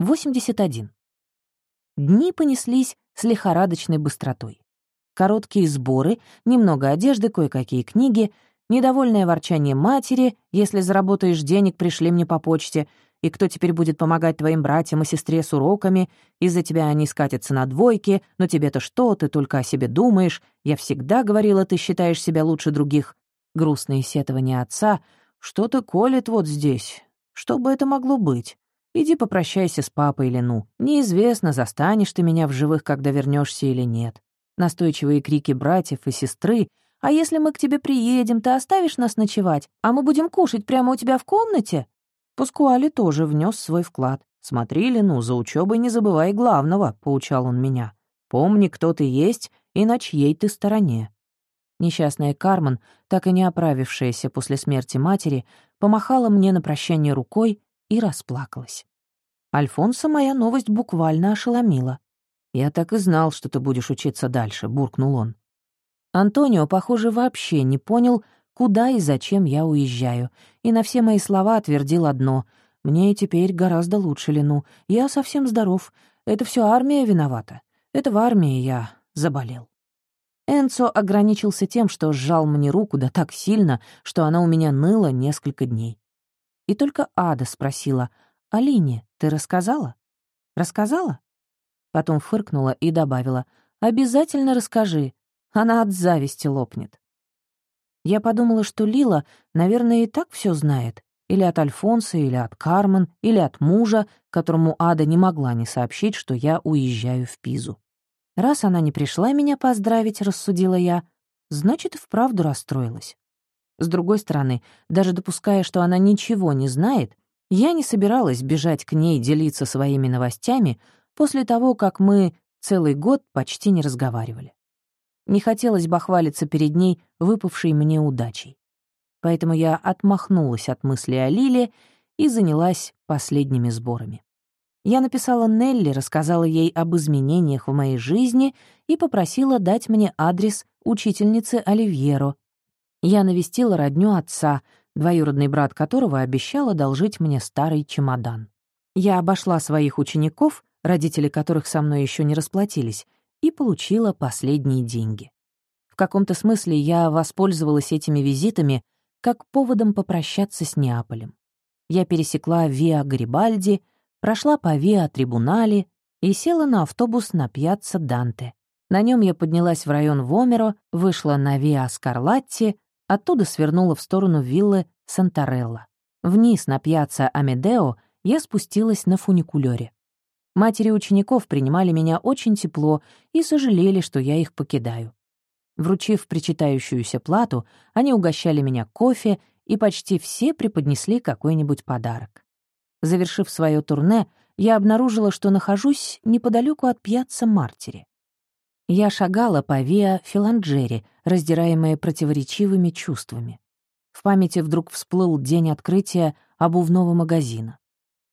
81. Дни понеслись с лихорадочной быстротой. Короткие сборы, немного одежды, кое-какие книги, недовольное ворчание матери, если заработаешь денег, пришли мне по почте, и кто теперь будет помогать твоим братьям и сестре с уроками, из-за тебя они скатятся на двойки, но тебе-то что, ты только о себе думаешь, я всегда говорила, ты считаешь себя лучше других. Грустные сетования отца, что-то колет вот здесь. Что бы это могло быть? Иди попрощайся с папой или ну. Неизвестно, застанешь ты меня в живых, когда вернешься или нет. Настойчивые крики братьев и сестры. «А если мы к тебе приедем, ты оставишь нас ночевать? А мы будем кушать прямо у тебя в комнате?» Паскуали тоже внес свой вклад. «Смотри, Лену, за учебой не забывай главного», — поучал он меня. «Помни, кто ты есть и на чьей ты стороне». Несчастная Кармен, так и не оправившаяся после смерти матери, помахала мне на прощание рукой и расплакалась. Альфонса моя новость буквально ошеломила. «Я так и знал, что ты будешь учиться дальше», — буркнул он. Антонио, похоже, вообще не понял, куда и зачем я уезжаю, и на все мои слова отвердил одно — «Мне теперь гораздо лучше, Лену. Я совсем здоров. Это все армия виновата. Это в армии я заболел». Энцо ограничился тем, что сжал мне руку да так сильно, что она у меня ныла несколько дней. И только Ада спросила, «Алине, ты рассказала?» «Рассказала?» Потом фыркнула и добавила, «Обязательно расскажи, она от зависти лопнет». Я подумала, что Лила, наверное, и так все знает, или от Альфонса, или от Кармен, или от мужа, которому Ада не могла не сообщить, что я уезжаю в Пизу. Раз она не пришла меня поздравить, рассудила я, значит, вправду расстроилась. С другой стороны, даже допуская, что она ничего не знает, я не собиралась бежать к ней делиться своими новостями после того, как мы целый год почти не разговаривали. Не хотелось бы хвалиться перед ней выпавшей мне удачей. Поэтому я отмахнулась от мысли о Лиле и занялась последними сборами. Я написала Нелли, рассказала ей об изменениях в моей жизни и попросила дать мне адрес учительницы Оливьеро, я навестила родню отца, двоюродный брат которого обещал одолжить мне старый чемодан. Я обошла своих учеников, родители которых со мной еще не расплатились, и получила последние деньги. В каком-то смысле я воспользовалась этими визитами как поводом попрощаться с Неаполем. Я пересекла Виа Гарибальди, прошла по Виа Трибунале и села на автобус на пьяцца Данте. На нем я поднялась в район Вомеро, вышла на Виа Скарлатти, Оттуда свернула в сторону виллы Сантарелла. Вниз на пьяцца Амедео я спустилась на фуникулёре. Матери учеников принимали меня очень тепло и сожалели, что я их покидаю. Вручив причитающуюся плату, они угощали меня кофе, и почти все преподнесли какой-нибудь подарок. Завершив свое турне, я обнаружила, что нахожусь неподалеку от пьяцца Мартери. Я шагала по Виа Филанджери, раздираемая противоречивыми чувствами. В памяти вдруг всплыл день открытия обувного магазина.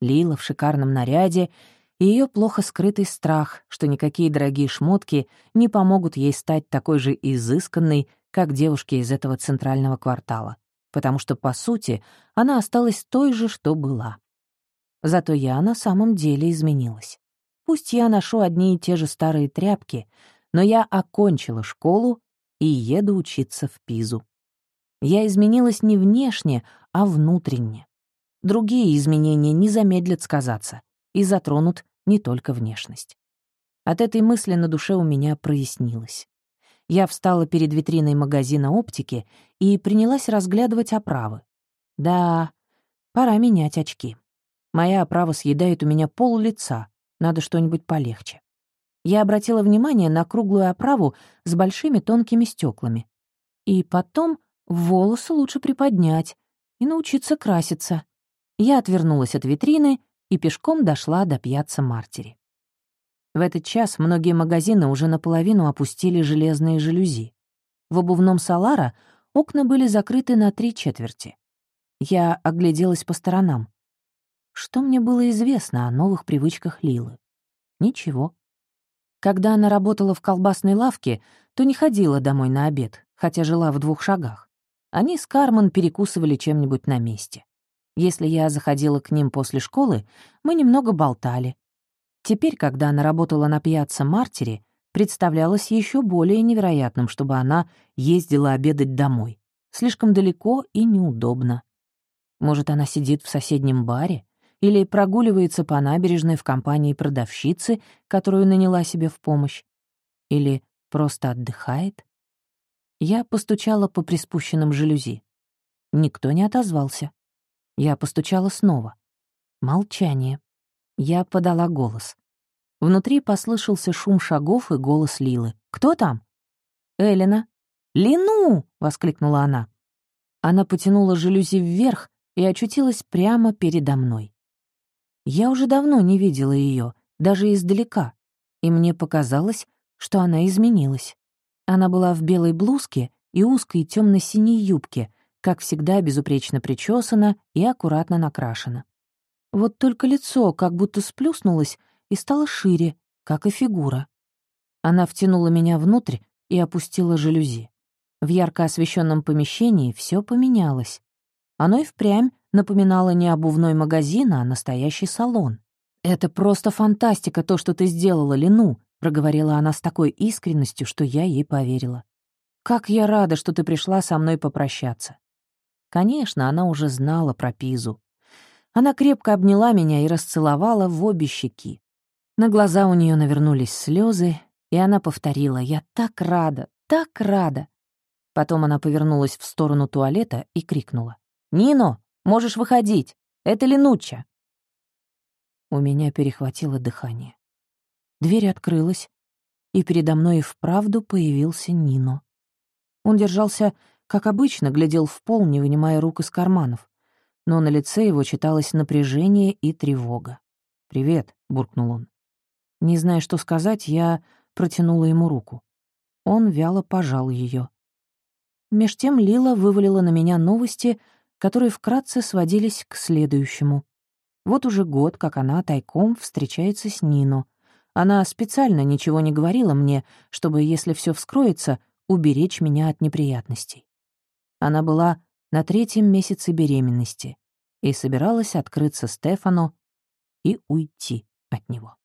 Лила в шикарном наряде и ее плохо скрытый страх, что никакие дорогие шмотки не помогут ей стать такой же изысканной, как девушки из этого центрального квартала, потому что, по сути, она осталась той же, что была. Зато я на самом деле изменилась. Пусть я ношу одни и те же старые тряпки, но я окончила школу и еду учиться в Пизу. Я изменилась не внешне, а внутренне. Другие изменения не замедлят сказаться и затронут не только внешность. От этой мысли на душе у меня прояснилось. Я встала перед витриной магазина оптики и принялась разглядывать оправы. Да, пора менять очки. Моя оправа съедает у меня пол лица, надо что-нибудь полегче я обратила внимание на круглую оправу с большими тонкими стеклами. И потом волосы лучше приподнять и научиться краситься. Я отвернулась от витрины и пешком дошла до пьяца Мартери. В этот час многие магазины уже наполовину опустили железные жалюзи. В обувном Салара окна были закрыты на три четверти. Я огляделась по сторонам. Что мне было известно о новых привычках Лилы? Ничего. Когда она работала в колбасной лавке, то не ходила домой на обед, хотя жила в двух шагах. Они с Кармен перекусывали чем-нибудь на месте. Если я заходила к ним после школы, мы немного болтали. Теперь, когда она работала на пьяцца Мартире, представлялось еще более невероятным, чтобы она ездила обедать домой. Слишком далеко и неудобно. Может, она сидит в соседнем баре или прогуливается по набережной в компании продавщицы, которую наняла себе в помощь, или просто отдыхает. Я постучала по приспущенным жалюзи. Никто не отозвался. Я постучала снова. Молчание. Я подала голос. Внутри послышался шум шагов и голос Лилы. «Кто там?» «Эллина». «Лину!» — воскликнула она. Она потянула жалюзи вверх и очутилась прямо передо мной. Я уже давно не видела ее, даже издалека, и мне показалось, что она изменилась. Она была в белой блузке и узкой темно синей юбке, как всегда безупречно причесана и аккуратно накрашена. Вот только лицо как будто сплюснулось и стало шире, как и фигура. Она втянула меня внутрь и опустила жалюзи. В ярко освещенном помещении все поменялось. Оно и впрямь напоминало не обувной магазин, а настоящий салон. «Это просто фантастика, то, что ты сделала, Лину», — проговорила она с такой искренностью, что я ей поверила. «Как я рада, что ты пришла со мной попрощаться. Конечно, она уже знала про Пизу. Она крепко обняла меня и расцеловала в обе щеки. На глаза у нее навернулись слезы, и она повторила «Я так рада, так рада!» Потом она повернулась в сторону туалета и крикнула «Нино, можешь выходить! Это Ленучча!» У меня перехватило дыхание. Дверь открылась, и передо мной и вправду появился Нино. Он держался как обычно, глядел в пол, не вынимая рук из карманов. Но на лице его читалось напряжение и тревога. «Привет», — буркнул он. Не зная, что сказать, я протянула ему руку. Он вяло пожал ее. Меж тем Лила вывалила на меня новости, которые вкратце сводились к следующему. Вот уже год, как она тайком встречается с Нино. Она специально ничего не говорила мне, чтобы, если все вскроется, уберечь меня от неприятностей. Она была на третьем месяце беременности и собиралась открыться Стефану и уйти от него.